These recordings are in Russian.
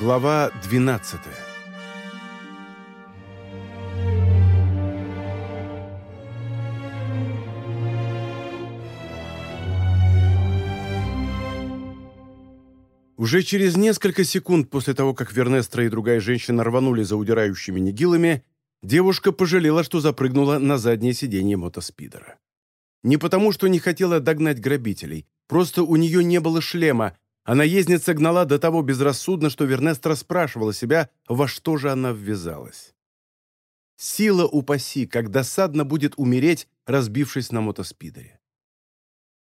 Глава 12 Уже через несколько секунд после того, как Вернестра и другая женщина рванули за удирающими нигилами, девушка пожалела, что запрыгнула на заднее сиденье мотоспидера. Не потому, что не хотела догнать грабителей, просто у нее не было шлема, а наездница гнала до того безрассудно, что Вернестра спрашивала себя, во что же она ввязалась. Сила упаси, как досадно будет умереть, разбившись на мотоспидере.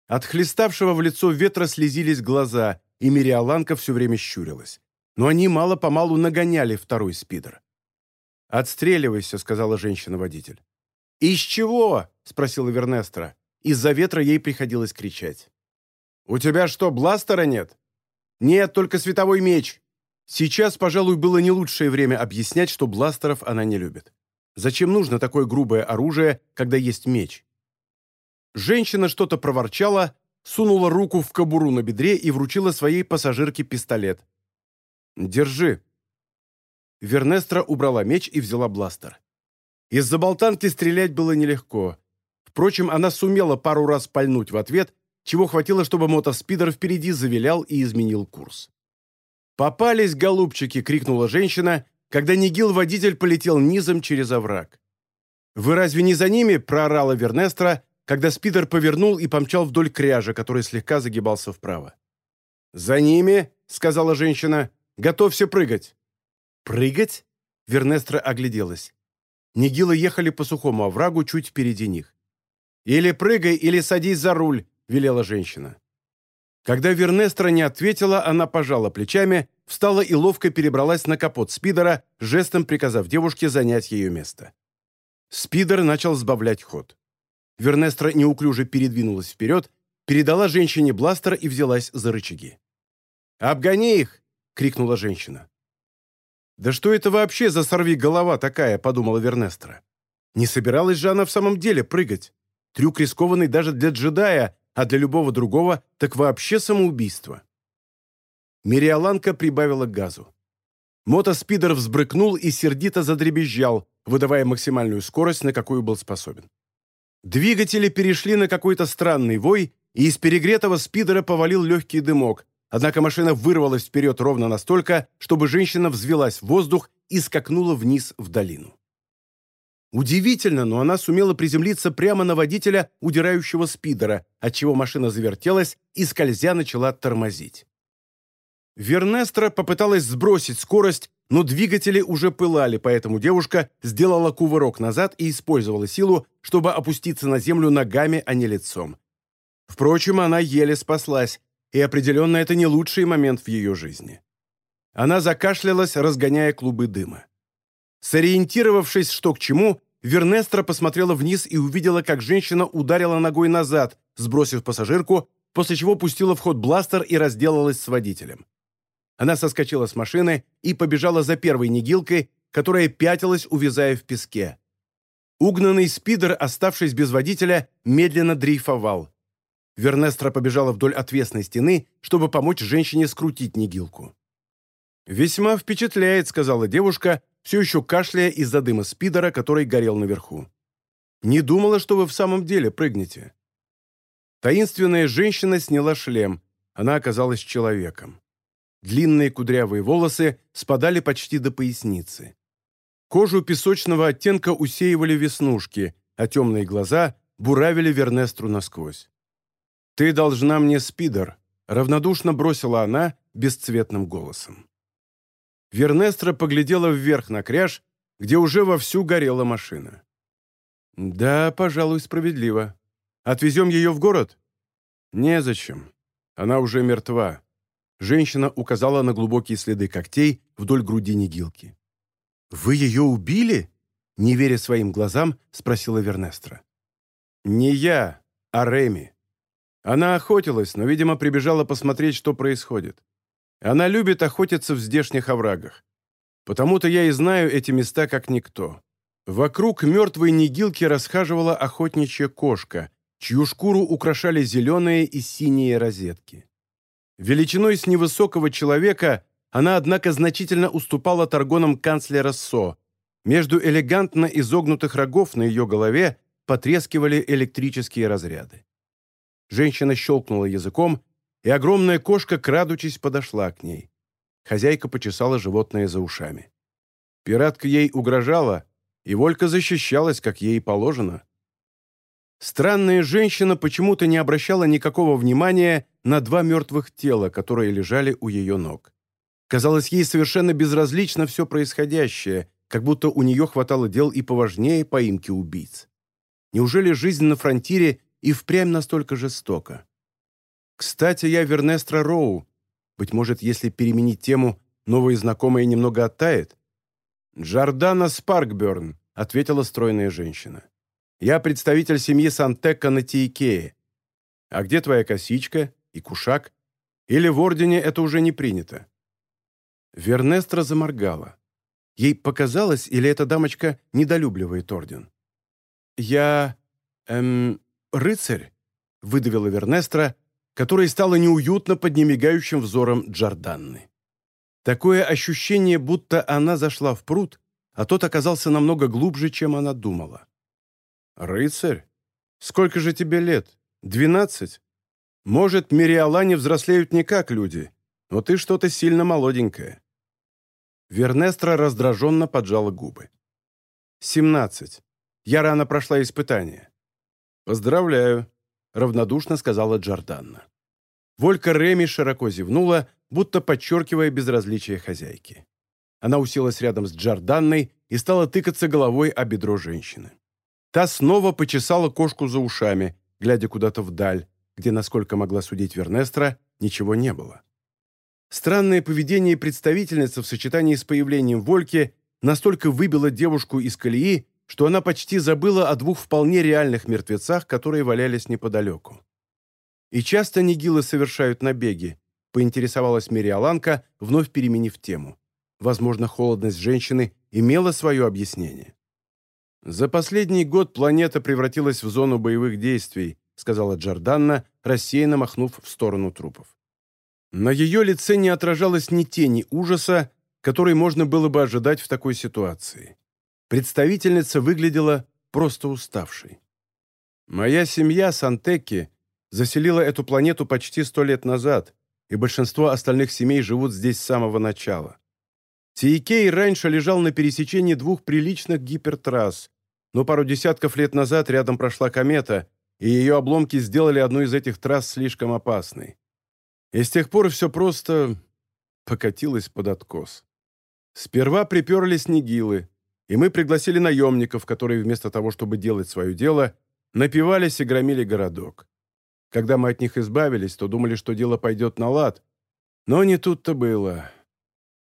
От хлеставшего в лицо ветра слезились глаза, и Мириаланка все время щурилась. Но они мало-помалу нагоняли второй спидер. «Отстреливайся», — сказала женщина-водитель. «Из чего?» — спросила Вернестра. Из-за ветра ей приходилось кричать. «У тебя что, бластера нет?» «Нет, только световой меч». Сейчас, пожалуй, было не лучшее время объяснять, что бластеров она не любит. Зачем нужно такое грубое оружие, когда есть меч? Женщина что-то проворчала, сунула руку в кобуру на бедре и вручила своей пассажирке пистолет. «Держи». Вернестра убрала меч и взяла бластер. Из-за болтанки стрелять было нелегко. Впрочем, она сумела пару раз пальнуть в ответ, чего хватило, чтобы мотоспидер впереди завилял и изменил курс. «Попались, голубчики!» — крикнула женщина, когда Нигил-водитель полетел низом через овраг. «Вы разве не за ними?» — проорала Вернестра, когда спидер повернул и помчал вдоль кряжа, который слегка загибался вправо. «За ними», — сказала женщина, — «готовься прыгать». «Прыгать?» — Вернестра огляделась. Нигилы ехали по сухому оврагу чуть впереди них. «Или прыгай, или садись за руль», — велела женщина. Когда Вернестра не ответила, она пожала плечами, встала и ловко перебралась на капот спидера, жестом приказав девушке занять ее место. Спидер начал сбавлять ход. Вернестра неуклюже передвинулась вперед, передала женщине бластер и взялась за рычаги. «Обгони их!» — крикнула женщина. «Да что это вообще за сорви голова такая?» — подумала Вернестра. Не собиралась же она в самом деле прыгать. Трюк рискованный даже для джедая, а для любого другого так вообще самоубийство. Мириаланка прибавила газу. Мотоспидер взбрыкнул и сердито задребезжал, выдавая максимальную скорость, на какую был способен. Двигатели перешли на какой-то странный вой, и из перегретого спидера повалил легкий дымок, однако машина вырвалась вперед ровно настолько, чтобы женщина взвелась в воздух и скакнула вниз в долину. Удивительно, но она сумела приземлиться прямо на водителя удирающего спидера, отчего машина завертелась и, скользя, начала тормозить. Вернестра попыталась сбросить скорость, но двигатели уже пылали, поэтому девушка сделала кувырок назад и использовала силу, чтобы опуститься на землю ногами, а не лицом. Впрочем, она еле спаслась, и определенно это не лучший момент в ее жизни. Она закашлялась, разгоняя клубы дыма. Сориентировавшись, что к чему, Вернестра посмотрела вниз и увидела, как женщина ударила ногой назад, сбросив пассажирку, после чего пустила в ход бластер и разделалась с водителем. Она соскочила с машины и побежала за первой нигилкой, которая пятилась, увязая в песке. Угнанный спидер, оставшись без водителя, медленно дрейфовал. Вернестра побежала вдоль отвесной стены, чтобы помочь женщине скрутить нигилку. «Весьма впечатляет», — сказала девушка, все еще кашляя из-за дыма спидера, который горел наверху. «Не думала, что вы в самом деле прыгнете». Таинственная женщина сняла шлем. Она оказалась человеком. Длинные кудрявые волосы спадали почти до поясницы. Кожу песочного оттенка усеивали веснушки, а темные глаза буравили Вернестру насквозь. «Ты должна мне спидер», — равнодушно бросила она бесцветным голосом. Вернестра поглядела вверх на кряж, где уже вовсю горела машина. «Да, пожалуй, справедливо. Отвезем ее в город?» «Незачем. Она уже мертва. Женщина указала на глубокие следы когтей вдоль груди Нигилки. «Вы ее убили?» Не веря своим глазам, спросила Вернестра. «Не я, а Реми. Она охотилась, но, видимо, прибежала посмотреть, что происходит. Она любит охотиться в здешних оврагах. Потому-то я и знаю эти места как никто. Вокруг мертвой Нигилки расхаживала охотничья кошка, чью шкуру украшали зеленые и синие розетки. Величиной с невысокого человека она, однако, значительно уступала торгонам канцлера Со. Между элегантно изогнутых рогов на ее голове потрескивали электрические разряды. Женщина щелкнула языком, и огромная кошка, крадучись, подошла к ней. Хозяйка почесала животное за ушами. Пиратка ей угрожала, и Волька защищалась, как ей положено. Странная женщина почему-то не обращала никакого внимания на два мертвых тела, которые лежали у ее ног. Казалось, ей совершенно безразлично все происходящее, как будто у нее хватало дел и поважнее поимки убийц. Неужели жизнь на фронтире и впрямь настолько жестока? Кстати, я Вернестра Роу. Быть может, если переменить тему, новые знакомые немного оттает? «Джордана Спаркберн», — ответила стройная женщина. «Я представитель семьи Сантекка на Тиикее. А где твоя косичка и кушак? Или в Ордене это уже не принято?» Вернестра заморгала. Ей показалось, или эта дамочка недолюбливает Орден? «Я... эм... рыцарь», — выдавила Вернестра, которой стало неуютно под немигающим взором Джорданны. Такое ощущение, будто она зашла в пруд, а тот оказался намного глубже, чем она думала. «Рыцарь? Сколько же тебе лет? Двенадцать? Может, мириалане взрослеют не как люди, но ты что-то сильно молоденькая». Вернестра раздраженно поджала губы. «Семнадцать. Я рано прошла испытание». «Поздравляю», — равнодушно сказала Джорданна. Волька Реми широко зевнула, будто подчеркивая безразличие хозяйки. Она уселась рядом с Джорданной и стала тыкаться головой о бедро женщины. Та снова почесала кошку за ушами, глядя куда-то вдаль, где, насколько могла судить Вернестра, ничего не было. Странное поведение представительницы в сочетании с появлением Вольки настолько выбило девушку из колеи, что она почти забыла о двух вполне реальных мертвецах, которые валялись неподалеку. «И часто нигилы совершают набеги?» — поинтересовалась Мириаланка, вновь переменив тему. Возможно, холодность женщины имела свое объяснение. «За последний год планета превратилась в зону боевых действий», сказала Джорданна, рассеянно махнув в сторону трупов. На ее лице не отражалось ни тени ужаса, который можно было бы ожидать в такой ситуации. Представительница выглядела просто уставшей. «Моя семья, Сантеки, заселила эту планету почти сто лет назад, и большинство остальных семей живут здесь с самого начала. Тиикей раньше лежал на пересечении двух приличных гипертрасс, но пару десятков лет назад рядом прошла комета, и ее обломки сделали одну из этих трасс слишком опасной. И с тех пор все просто покатилось под откос. Сперва приперлись Нигилы, и мы пригласили наемников, которые вместо того, чтобы делать свое дело, напивались и громили городок. Когда мы от них избавились, то думали, что дело пойдет на лад, но не тут-то было.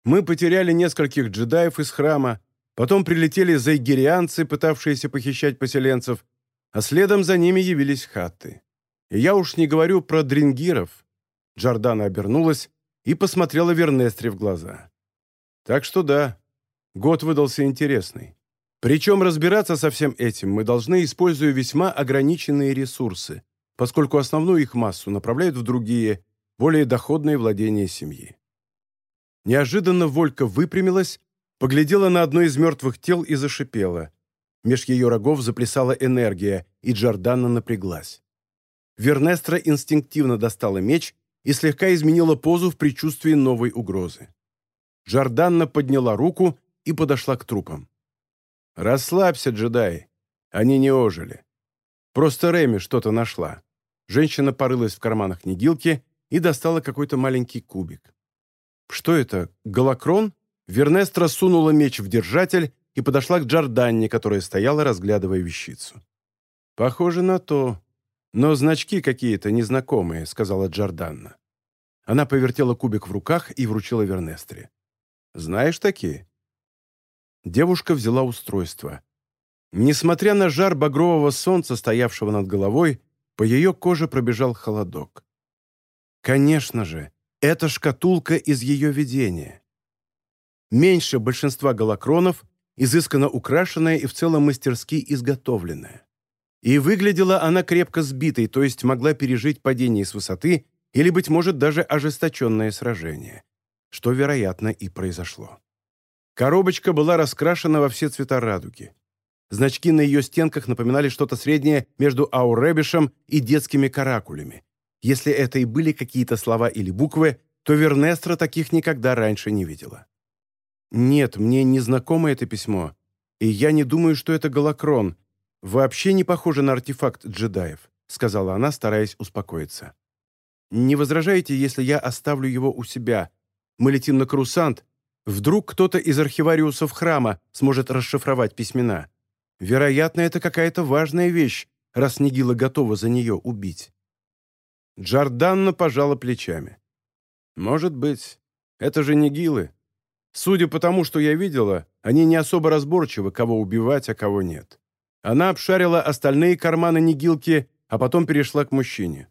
Мы потеряли нескольких джедаев из храма, потом прилетели зайгирианцы, пытавшиеся похищать поселенцев, а следом за ними явились хатты. И я уж не говорю про дрингиров, Джордана обернулась и посмотрела Вернестре в глаза. «Так что да, год выдался интересный. Причем разбираться со всем этим мы должны, используя весьма ограниченные ресурсы, поскольку основную их массу направляют в другие, более доходные владения семьи». Неожиданно Волька выпрямилась, поглядела на одно из мертвых тел и зашипела. Меж ее рогов заплясала энергия, и Джордана напряглась. Вернестра инстинктивно достала меч и слегка изменила позу в предчувствии новой угрозы. Джорданна подняла руку и подошла к трупам. «Расслабься, джедай. Они не ожили. Просто Реми что-то нашла». Женщина порылась в карманах Нигилки и достала какой-то маленький кубик. «Что это? Голокрон?» Вернестра сунула меч в держатель и подошла к Джорданне, которая стояла, разглядывая вещицу. «Похоже на то. Но значки какие-то незнакомые», — сказала Джорданна. Она повертела кубик в руках и вручила Вернестре. «Знаешь такие?» Девушка взяла устройство. Несмотря на жар багрового солнца, стоявшего над головой, по ее коже пробежал холодок. Конечно же, это шкатулка из ее видения. Меньше большинства голокронов, изысканно украшенная и в целом мастерски изготовленная. И выглядела она крепко сбитой, то есть могла пережить падение с высоты или, быть может, даже ожесточенное сражение. что, вероятно, и произошло. Коробочка была раскрашена во все цвета радуги. Значки на ее стенках напоминали что-то среднее между ауребишем и детскими каракулями. Если это и были какие-то слова или буквы, то Вернестра таких никогда раньше не видела. «Нет, мне не знакомо это письмо, и я не думаю, что это голокрон. Вообще не похоже на артефакт джедаев», сказала она, стараясь успокоиться. «Не возражаете, если я оставлю его у себя? Мы летим на Крусант. Вдруг кто-то из архивариусов храма сможет расшифровать письмена. Вероятно, это какая-то важная вещь, раз Нигила готова за нее убить». Джорданна пожала плечами. «Может быть. Это же Нигилы. Судя по тому, что я видела, они не особо разборчивы, кого убивать, а кого нет. Она обшарила остальные карманы Нигилки, а потом перешла к мужчине.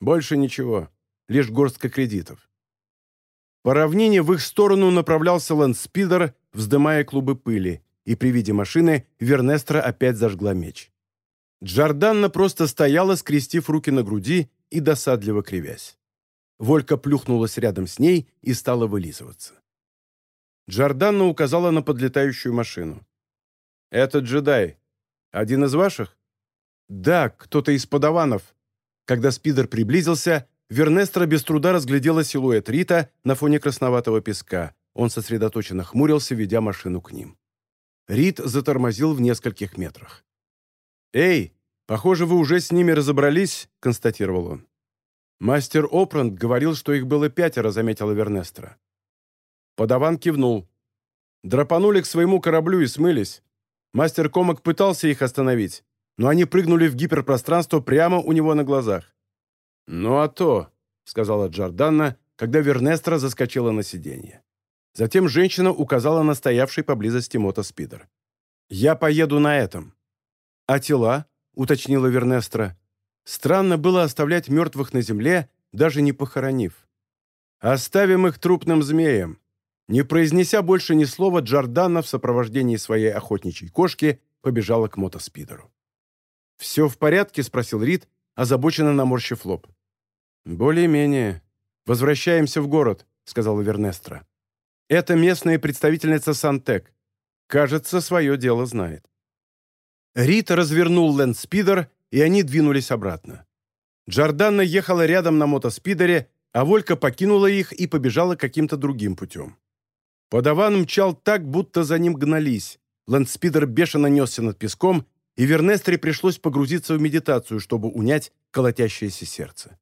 Больше ничего, лишь горстка кредитов. По равнине в их сторону направлялся лэндспидер, вздымая клубы пыли, и при виде машины Вернестра опять зажгла меч. Джорданна просто стояла, скрестив руки на груди и досадливо кривясь. Волька плюхнулась рядом с ней и стала вылизываться. Джорданна указала на подлетающую машину. «Это джедай. Один из ваших?» «Да, кто-то из подаванов». Когда спидер приблизился, Вернестра без труда разглядела силуэт Рита на фоне красноватого песка. Он сосредоточенно хмурился, ведя машину к ним. Рит затормозил в нескольких метрах. «Эй, похоже, вы уже с ними разобрались», — констатировал он. «Мастер Опрант говорил, что их было пятеро», — заметила Вернестра. Подаван кивнул. Драпанули к своему кораблю и смылись. Мастер Комок пытался их остановить, но они прыгнули в гиперпространство прямо у него на глазах. «Ну а то», — сказала Джорданна, когда Вернестра заскочила на сиденье. Затем женщина указала на стоявший поблизости мотоспидер. «Я поеду на этом». «А тела?» — уточнила Вернестра. «Странно было оставлять мертвых на земле, даже не похоронив. Оставим их трупным змеям. Не произнеся больше ни слова, Джордана в сопровождении своей охотничьей кошки побежала к мотоспидеру. «Все в порядке?» – спросил Рид, озабоченно наморщив лоб. «Более-менее. Возвращаемся в город», – сказала Вернестра. «Это местная представительница Сантек. Кажется, свое дело знает». Рид развернул лэндспидер, и они двинулись обратно. Джорданна ехала рядом на мотоспидере, а Волька покинула их и побежала каким-то другим путем. Подаван мчал так, будто за ним гнались. Лэндспидер бешено несся над песком, и Вернестре пришлось погрузиться в медитацию, чтобы унять колотящееся сердце.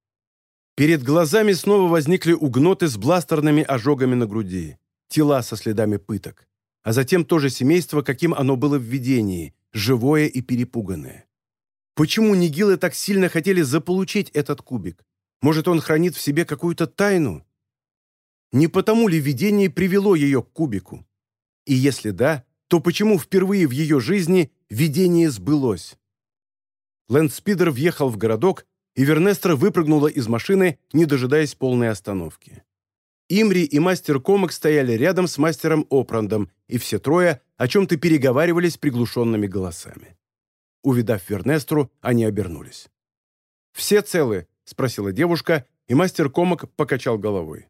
Перед глазами снова возникли угноты с бластерными ожогами на груди, тела со следами пыток, а затем то же семейство, каким оно было в видении, живое и перепуганное. Почему нигилы так сильно хотели заполучить этот кубик? Может, он хранит в себе какую-то тайну? Не потому ли видение привело ее к кубику? И если да, то почему впервые в ее жизни видение сбылось? Лэндспидер въехал в городок, и Вернестра выпрыгнула из машины, не дожидаясь полной остановки. Имри и мастер Комок стояли рядом с мастером Опрандом, и все трое о чем-то переговаривались приглушенными голосами. Увидав Вернестру, они обернулись. «Все целы?» – спросила девушка, и мастер Комок покачал головой.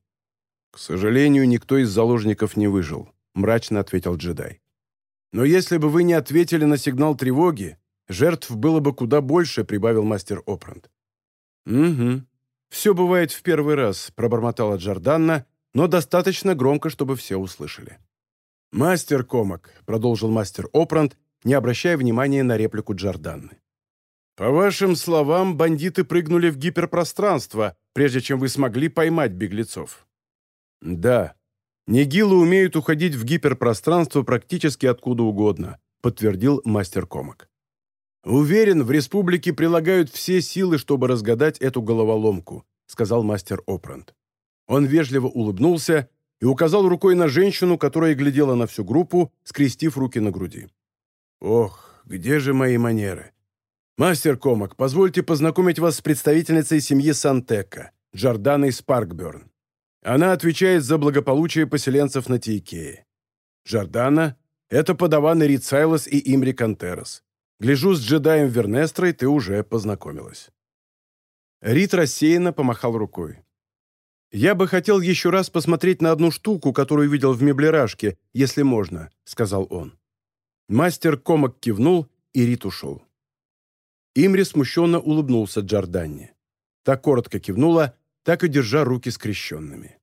«К сожалению, никто из заложников не выжил», — мрачно ответил джедай. «Но если бы вы не ответили на сигнал тревоги, жертв было бы куда больше», — прибавил мастер Опрант. «Угу. Все бывает в первый раз», — пробормотала Джорданна, но достаточно громко, чтобы все услышали. «Мастер Комок», — продолжил мастер Опрант, не обращая внимания на реплику Джорданны. «По вашим словам, бандиты прыгнули в гиперпространство, прежде чем вы смогли поймать беглецов. «Да. Нигилы умеют уходить в гиперпространство практически откуда угодно», подтвердил мастер Комок. «Уверен, в республике прилагают все силы, чтобы разгадать эту головоломку», сказал мастер Опрант. Он вежливо улыбнулся и указал рукой на женщину, которая глядела на всю группу, скрестив руки на груди. «Ох, где же мои манеры? Мастер Комок, позвольте познакомить вас с представительницей семьи Сантека, Джорданой Спаркберн. Она отвечает за благополучие поселенцев на Тейкее. Джордана — это подаваны Рид Сайлос и Имри Кантерос. Гляжу, с джедаем Вернестрой ты уже познакомилась». Рид рассеянно помахал рукой. «Я бы хотел еще раз посмотреть на одну штуку, которую видел в меблерашке, если можно», — сказал он. Мастер комок кивнул, и Рит ушел. Имри смущенно улыбнулся Джорданне. Так коротко кивнула, так и держа руки скрещенными.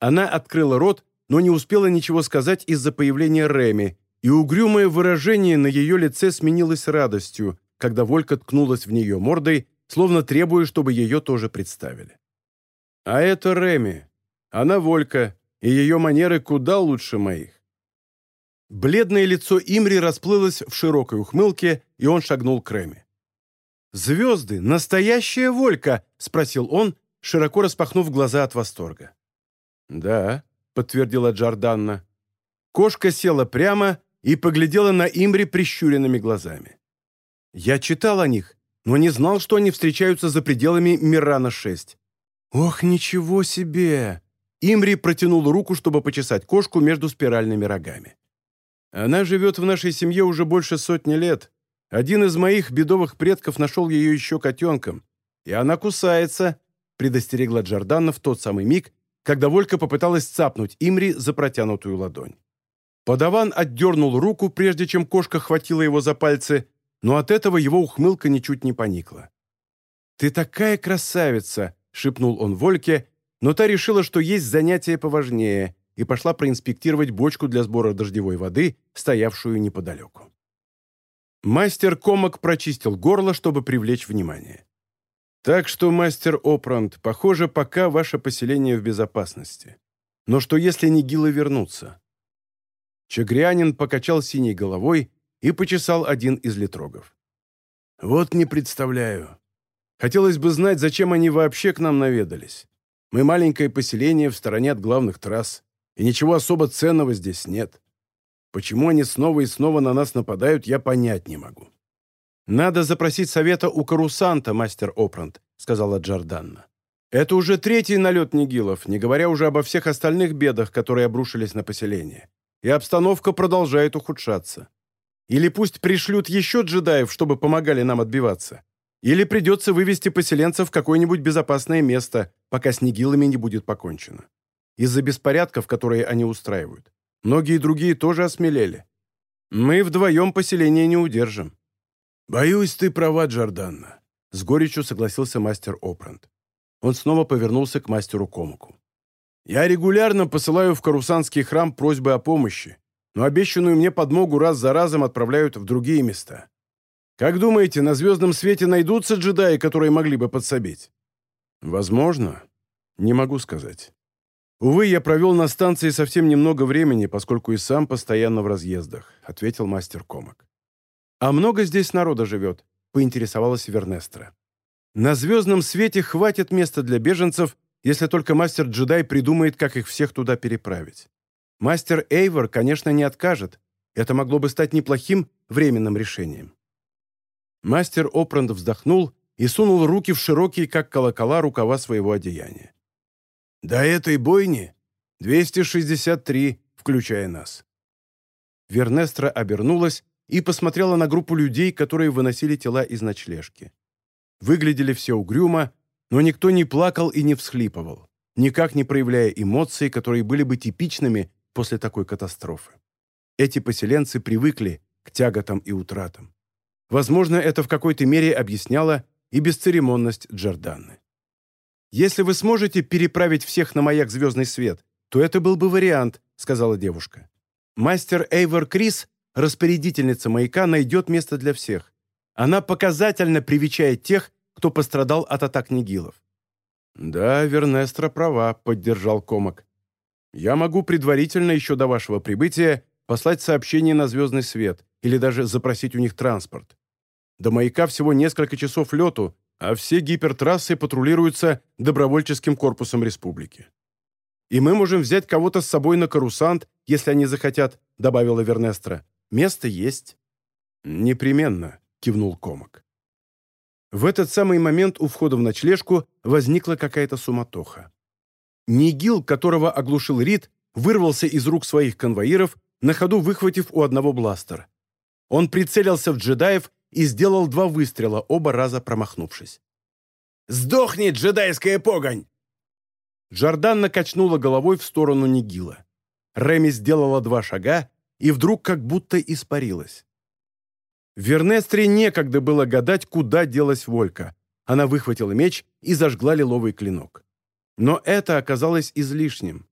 Она открыла рот, но не успела ничего сказать из-за появления Реми, и угрюмое выражение на ее лице сменилось радостью, когда Волька ткнулась в нее мордой, словно требуя, чтобы ее тоже представили. А это Реми. Она Волька, и ее манеры куда лучше моих. Бледное лицо Имри расплылось в широкой ухмылке, и он шагнул к Реми. «Звезды! Настоящая Волька!» — спросил он, широко распахнув глаза от восторга. «Да», — подтвердила Джорданна. Кошка села прямо и поглядела на Имри прищуренными глазами. «Я читал о них, но не знал, что они встречаются за пределами Мирана-6. «Ох, ничего себе!» Имри протянул руку, чтобы почесать кошку между спиральными рогами. «Она живет в нашей семье уже больше сотни лет. Один из моих бедовых предков нашел ее еще котенком. И она кусается», — предостерегла Джордана в тот самый миг, когда Волька попыталась цапнуть Имри за протянутую ладонь. Подаван отдернул руку, прежде чем кошка хватила его за пальцы, но от этого его ухмылка ничуть не поникла. «Ты такая красавица!» шепнул он Вольке, но та решила, что есть занятие поважнее, и пошла проинспектировать бочку для сбора дождевой воды, стоявшую неподалеку. Мастер Комок прочистил горло, чтобы привлечь внимание. «Так что, мастер Опрант, похоже, пока ваше поселение в безопасности. Но что если Нигилы вернутся?» Чагрянин покачал синей головой и почесал один из литрогов. «Вот не представляю. Хотелось бы знать, зачем они вообще к нам наведались. Мы маленькое поселение в стороне от главных трасс, и ничего особо ценного здесь нет. Почему они снова и снова на нас нападают, я понять не могу. «Надо запросить совета у Карусанта, мастер Опрант», — сказала Джорданна. «Это уже третий налет Нигилов, не говоря уже обо всех остальных бедах, которые обрушились на поселение. И обстановка продолжает ухудшаться. Или пусть пришлют еще джедаев, чтобы помогали нам отбиваться. Или придется вывести поселенцев в какое-нибудь безопасное место, пока с Нигилами не будет покончено. Из-за беспорядков, которые они устраивают. Многие другие тоже осмелели. Мы вдвоем поселение не удержим». «Боюсь, ты права, Джорданна», — с горечью согласился мастер Опрант. Он снова повернулся к мастеру Комаку. «Я регулярно посылаю в Карусанский храм просьбы о помощи, но обещанную мне подмогу раз за разом отправляют в другие места. Как думаете, на звездном свете найдутся джедаи, которые могли бы подсобить? Возможно. Не могу сказать. Увы, я провел на станции совсем немного времени, поскольку и сам постоянно в разъездах, ответил мастер Комок. А много здесь народа живет? Поинтересовалась Вернестра. На звездном свете хватит места для беженцев, если только мастер-джедай придумает, как их всех туда переправить. Мастер Эйвор, конечно, не откажет. Это могло бы стать неплохим временным решением. Мастер Опранд вздохнул и сунул руки в широкие, как колокола, рукава своего одеяния. «До этой бойни 263, включая нас». Вернестра обернулась и посмотрела на группу людей, которые выносили тела из ночлежки. Выглядели все угрюмо, но никто не плакал и не всхлипывал, никак не проявляя эмоций, которые были бы типичными после такой катастрофы. Эти поселенцы привыкли к тяготам и утратам. Возможно, это в какой-то мере объясняло и бесцеремонность Джорданны. «Если вы сможете переправить всех на маяк «Звездный свет», то это был бы вариант», — сказала девушка. «Мастер Эйвор Крис, распорядительница маяка, найдет место для всех. Она показательно привечает тех, кто пострадал от атак Нигилов». «Да, Вернестра права», — поддержал Комок. «Я могу предварительно, еще до вашего прибытия, послать сообщение на «Звездный свет» или даже запросить у них транспорт. До маяка всего несколько часов лету, а все гипертрассы патрулируются добровольческим корпусом республики. «И мы можем взять кого-то с собой на карусант, если они захотят», — добавила Вернестра. «Место есть». «Непременно», — кивнул Комок. В этот самый момент у входа в ночлежку возникла какая-то суматоха. Нигил, которого оглушил Рид, вырвался из рук своих конвоиров, на ходу выхватив у одного бластер. Он прицелился в джедаев и сделал два выстрела, оба раза промахнувшись. «Сдохни, джедайская погонь!» Джорданна качнула головой в сторону Нигила. Реми сделала два шага и вдруг как будто испарилась. Вернестре некогда было гадать, куда делась Волька. Она выхватила меч и зажгла лиловый клинок. Но это оказалось излишним.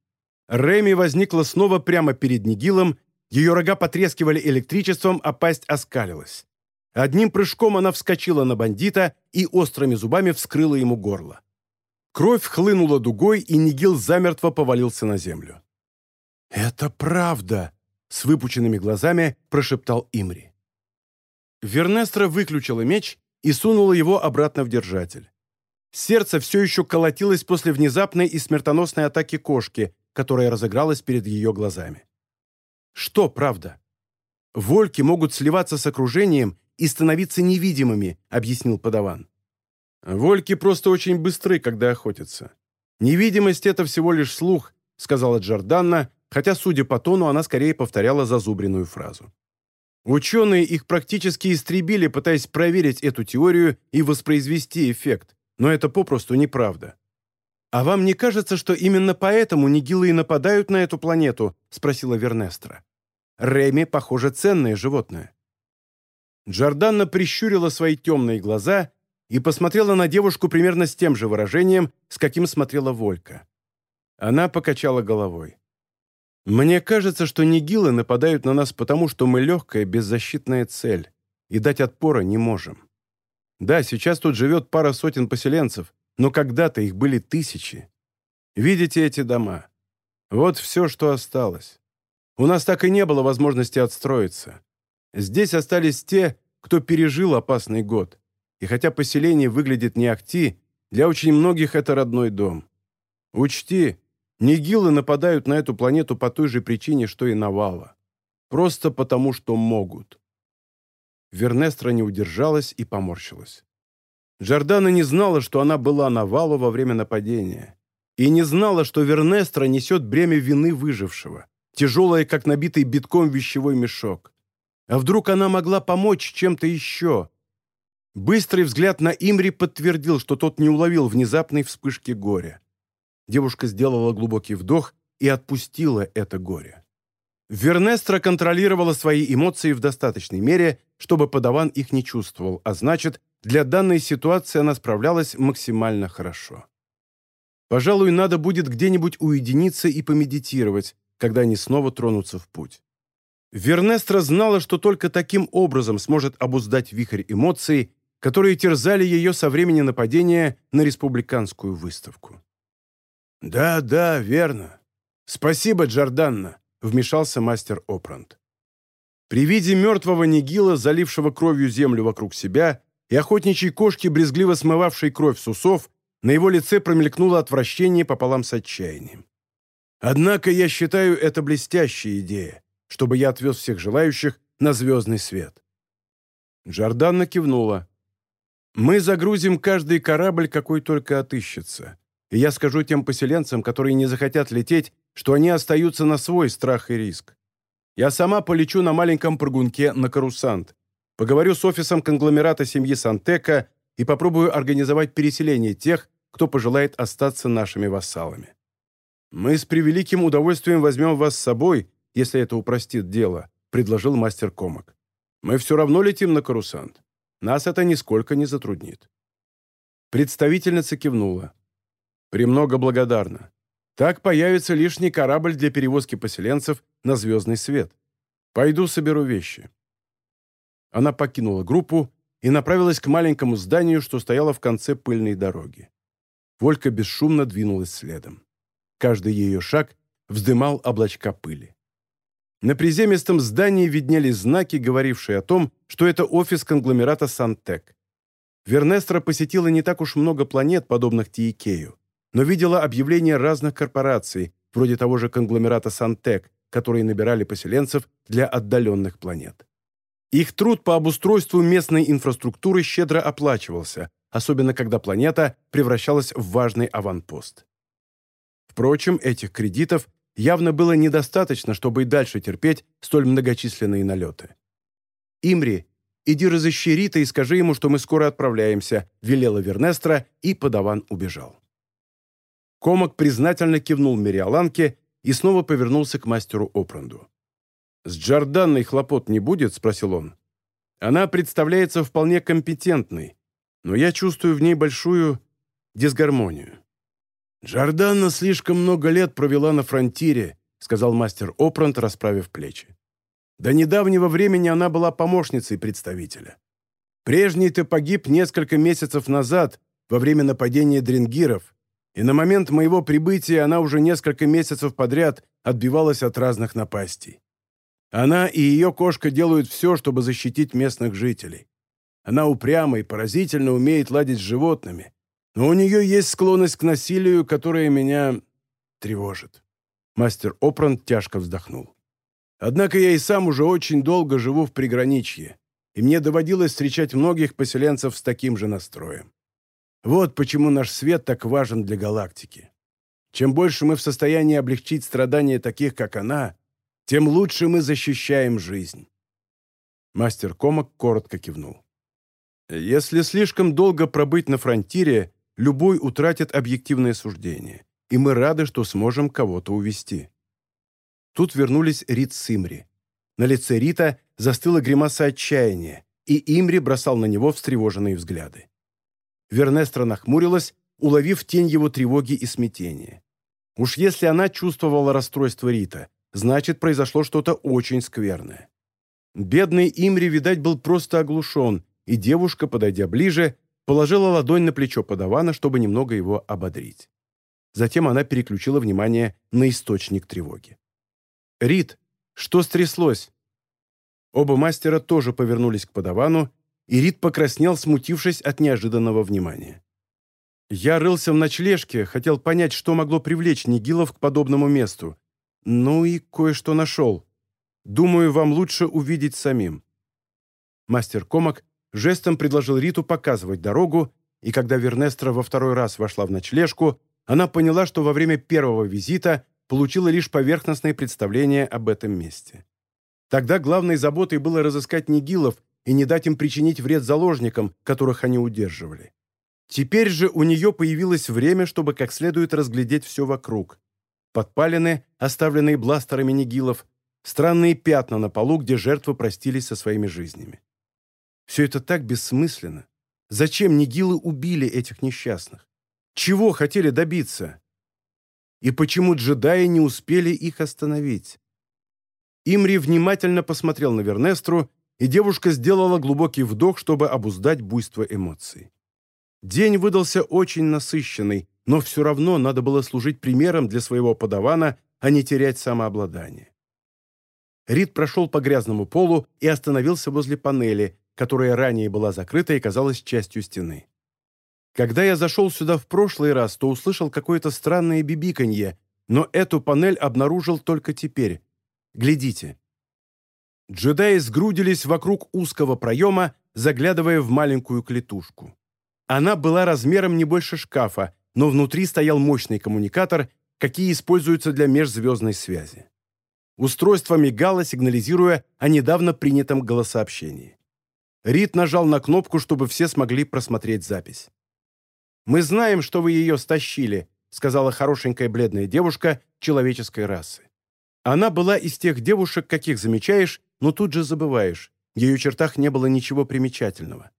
Реми возникла снова прямо перед Нигилом, ее рога потрескивали электричеством, а пасть оскалилась. Одним прыжком она вскочила на бандита и острыми зубами вскрыла ему горло. Кровь хлынула дугой, и Нигил замертво повалился на землю. «Это правда!» — с выпученными глазами прошептал Имри. Вернестра выключила меч и сунула его обратно в держатель. Сердце все еще колотилось после внезапной и смертоносной атаки кошки, которая разыгралась перед ее глазами. Что правда? Вольки могут сливаться с окружением и становиться невидимыми, объяснил подаван. Вольки просто очень быстры, когда охотятся. Невидимость — это всего лишь слух, сказала Джорданна, хотя, судя по тону, она скорее повторяла зазубренную фразу. Ученые их практически истребили, пытаясь проверить эту теорию и воспроизвести эффект, но это попросту неправда. «А вам не кажется, что именно поэтому нигилы и нападают на эту планету?» – спросила Вернестра. «Реми, похоже, ценное животное». Джорданна прищурила свои темные глаза и посмотрела на девушку примерно с тем же выражением, с каким смотрела Волька. Она покачала головой. «Мне кажется, что нигилы нападают на нас потому, что мы легкая, беззащитная цель, и дать отпора не можем. Да, сейчас тут живет пара сотен поселенцев, но когда-то их были тысячи. Видите эти дома? Вот все, что осталось. У нас так и не было возможности отстроиться. Здесь остались те, кто пережил опасный год. И хотя поселение выглядит не ахти, для очень многих это родной дом. Учти, нигилы нападают на эту планету по той же причине, что и Навала. Просто потому, что могут. Вернестра не удержалась и поморщилась. Джордана не знала, что она была на валу во время нападения. И не знала, что Вернестра несет бремя вины выжившего, тяжелое, как набитый битком вещевой мешок. А вдруг она могла помочь чем-то еще? Быстрый взгляд на Имри подтвердил, что тот не уловил внезапной вспышки горя. Девушка сделала глубокий вдох и отпустила это горе. Вернестра контролировала свои эмоции в достаточной мере, чтобы подаван их не чувствовал, а значит, для данной ситуации она справлялась максимально хорошо. Пожалуй, надо будет где-нибудь уединиться и помедитировать, когда они снова тронутся в путь. Вернестра знала, что только таким образом сможет обуздать вихрь эмоций, которые терзали ее со времени нападения на республиканскую выставку. «Да, да, верно. Спасибо, Джорданна», — вмешался мастер Опрант. При виде мертвого Нигила, залившего кровью землю вокруг себя, и охотничьей кошки, брезгливо смывавшей кровь с усов, на его лице промелькнуло отвращение пополам с отчаянием. Однако я считаю это блестящей идеей, чтобы я отвез всех желающих на звездный свет. Джорданна кивнула. «Мы загрузим каждый корабль, какой только отыщется. И я скажу тем поселенцам, которые не захотят лететь, что они остаются на свой страх и риск. Я сама полечу на маленьком прыгунке на карусант, Поговорю с офисом конгломерата семьи Сантека и попробую организовать переселение тех, кто пожелает остаться нашими вассалами. Мы с превеликим удовольствием возьмем вас с собой, если это упростит дело», — предложил мастер Комок. «Мы все равно летим на карусант. Нас это нисколько не затруднит». Представительница кивнула. «Премного благодарна. Так появится лишний корабль для перевозки поселенцев на звездный свет. Пойду соберу вещи. Она покинула группу и направилась к маленькому зданию, что стояло в конце пыльной дороги. Волька бесшумно двинулась следом. Каждый ее шаг вздымал облачка пыли. На приземистом здании виднелись знаки, говорившие о том, что это офис конгломерата «Сантек». Вернестра посетила не так уж много планет, подобных Тиикею, но видела объявления разных корпораций, вроде того же конгломерата «Сантек», которые набирали поселенцев для отдаленных планет. Их труд по обустройству местной инфраструктуры щедро оплачивался, особенно когда планета превращалась в важный аванпост. Впрочем, этих кредитов явно было недостаточно, чтобы и дальше терпеть столь многочисленные налеты. «Имри, иди разыщи Рита и скажи ему, что мы скоро отправляемся», велела Вернестра, и подаван убежал. Комок признательно кивнул Мириаланке и снова повернулся к мастеру Опранду. «С Джорданной хлопот не будет?» – спросил он. «Она представляется вполне компетентной, но я чувствую в ней большую дисгармонию». «Джорданна слишком много лет провела на фронтире», – сказал мастер Опрант, расправив плечи. «До недавнего времени она была помощницей представителя. Прежний-то погиб несколько месяцев назад во время нападения дрингиров, и на момент моего прибытия она уже несколько месяцев подряд отбивалась от разных напастей. Она и ее кошка делают все, чтобы защитить местных жителей. Она упряма и поразительно умеет ладить с животными, но у нее есть склонность к насилию, которая меня тревожит. Мастер Опрант тяжко вздохнул. Однако я и сам уже очень долго живу в приграничье, и мне доводилось встречать многих поселенцев с таким же настроем. Вот почему наш свет так важен для галактики. Чем больше мы в состоянии облегчить страдания таких, как она, тем лучше мы защищаем жизнь. Мастер Комок коротко кивнул. Если слишком долго пробыть на фронтире, любой утратит объективное суждение, и мы рады, что сможем кого-то увести. Тут вернулись Рит с Имри. На лице Рита застыла гримаса отчаяния, и Имри бросал на него встревоженные взгляды. Вернестра нахмурилась, уловив тень его тревоги и смятения. Уж если она чувствовала расстройство Рита, значит, произошло что-то очень скверное. Бедный Имри, видать, был просто оглушен, и девушка, подойдя ближе, положила ладонь на плечо подавана, чтобы немного его ободрить. Затем она переключила внимание на источник тревоги. «Рит, что стряслось?» Оба мастера тоже повернулись к подавану и Рид покраснел, смутившись от неожиданного внимания. Я рылся в ночлежке, хотел понять, что могло привлечь Нигилов к подобному месту. Ну и кое-что нашел. Думаю, вам лучше увидеть самим. Мастер Комок жестом предложил Риту показывать дорогу, и когда Вернестра во второй раз вошла в ночлежку, она поняла, что во время первого визита получила лишь поверхностное представление об этом месте. Тогда главной заботой было разыскать Нигилов и не дать им причинить вред заложникам, которых они удерживали. Теперь же у нее появилось время, чтобы как следует разглядеть все вокруг. Подпалины, оставленные бластерами нигилов, странные пятна на полу, где жертвы простились со своими жизнями. Все это так бессмысленно. Зачем нигилы убили этих несчастных? Чего хотели добиться? И почему джедаи не успели их остановить? Имри внимательно посмотрел на Вернестру и девушка сделала глубокий вдох, чтобы обуздать буйство эмоций. День выдался очень насыщенный, но все равно надо было служить примером для своего подавана, а не терять самообладание. Рид прошел по грязному полу и остановился возле панели, которая ранее была закрыта и казалась частью стены. Когда я зашел сюда в прошлый раз, то услышал какое-то странное бибиканье, но эту панель обнаружил только теперь. Глядите. Джедаи сгрудились вокруг узкого проема, заглядывая в маленькую клетушку. Она была размером не больше шкафа, но внутри стоял мощный коммуникатор, какие используются для межзвездной связи. Устройство мигало, сигнализируя о недавно принятом голосообщении. Рид нажал на кнопку, чтобы все смогли просмотреть запись. «Мы знаем, что вы ее стащили», сказала хорошенькая бледная девушка человеческой расы. Она была из тех девушек, каких замечаешь, но тут же забываешь. В ее чертах не было ничего примечательного.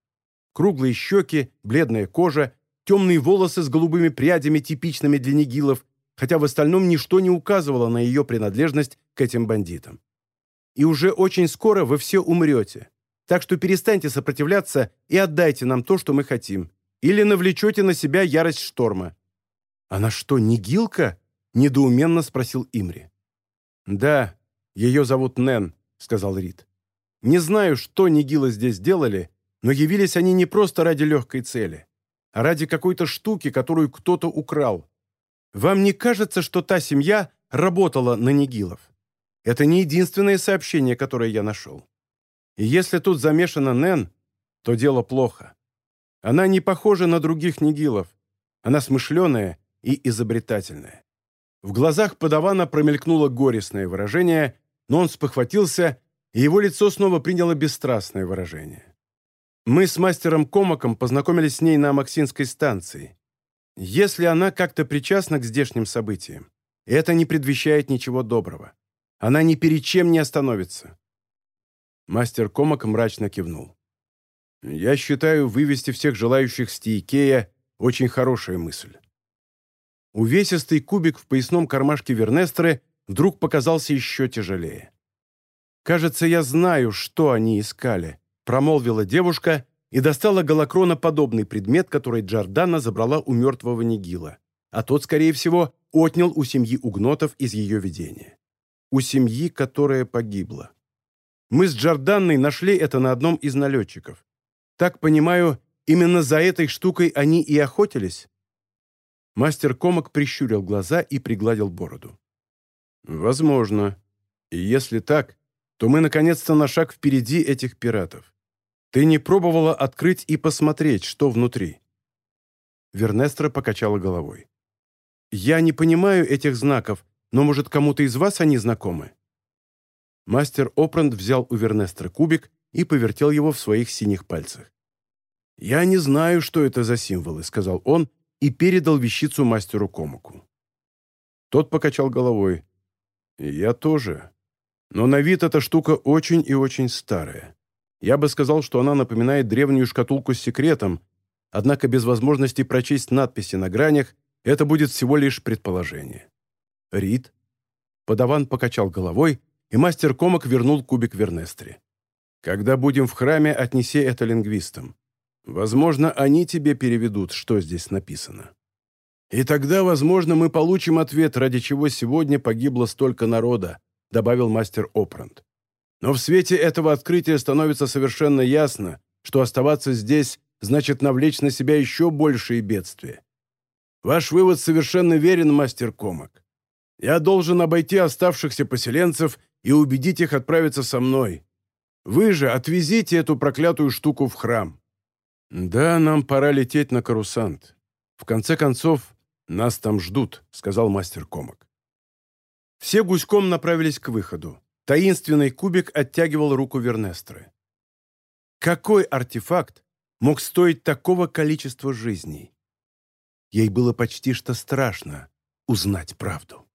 Круглые щеки, бледная кожа, темные волосы с голубыми прядями, типичными для нигилов, хотя в остальном ничто не указывало на ее принадлежность к этим бандитам. И уже очень скоро вы все умрете. Так что перестаньте сопротивляться и отдайте нам то, что мы хотим. Или навлечете на себя ярость шторма». «Она что, нигилка?» – недоуменно спросил Имри. «Да, ее зовут Нэн», — сказал Рид. «Не знаю, что Нигилы здесь делали, но явились они не просто ради легкой цели, а ради какой-то штуки, которую кто-то украл. Вам не кажется, что та семья работала на Нигилов? Это не единственное сообщение, которое я нашел. И если тут замешана Нэн, то дело плохо. Она не похожа на других Нигилов. Она смышленая и изобретательная. В глазах подавана промелькнуло горестное выражение, но он спохватился, и его лицо снова приняло бесстрастное выражение. Мы с мастером Комаком познакомились с ней на Максинской станции. Если она как-то причастна к здешним событиям, это не предвещает ничего доброго. Она ни перед чем не остановится. Мастер Комок мрачно кивнул. «Я считаю, вывести всех желающих с Тиикея – очень хорошая мысль». Увесистый кубик в поясном кармашке Вернестры вдруг показался еще тяжелее. «Кажется, я знаю, что они искали», – промолвила девушка и достала голокрона подобный предмет, который Джордана забрала у мертвого Нигила, а тот, скорее всего, отнял у семьи угнотов из ее видения. У семьи, которая погибла. Мы с Джорданной нашли это на одном из налетчиков. Так понимаю, именно за этой штукой они и охотились?» Мастер Комок прищурил глаза и пригладил бороду. «Возможно. И если так, то мы наконец-то на шаг впереди этих пиратов. Ты не пробовала открыть и посмотреть, что внутри?» Вернестра покачала головой. «Я не понимаю этих знаков, но, может, кому-то из вас они знакомы?» Мастер Опранд взял у Вернестра кубик и повертел его в своих синих пальцах. «Я не знаю, что это за символы», — сказал он и передал вещицу мастеру Комаку. Тот покачал головой. «Я тоже. Но на вид эта штука очень и очень старая. Я бы сказал, что она напоминает древнюю шкатулку с секретом, однако без возможности прочесть надписи на гранях это будет всего лишь предположение. Рид. Подаван покачал головой, и мастер Комок вернул кубик Вернестре. «Когда будем в храме, отнеси это лингвистам. Возможно, они тебе переведут, что здесь написано. И тогда, возможно, мы получим ответ, ради чего сегодня погибло столько народа», добавил мастер Опранд. Но в свете этого открытия становится совершенно ясно, что оставаться здесь значит навлечь на себя еще большие бедствия. Ваш вывод совершенно верен, мастер Комок. Я должен обойти оставшихся поселенцев и убедить их отправиться со мной. Вы же отвезите эту проклятую штуку в храм. Да, нам пора лететь на карусант. В конце концов, нас там ждут, сказал мастер Комок. Все гуськом направились к выходу. Таинственный кубик оттягивал руку Вернестры. Какой артефакт мог стоить такого количества жизней? Ей было почти что страшно узнать правду.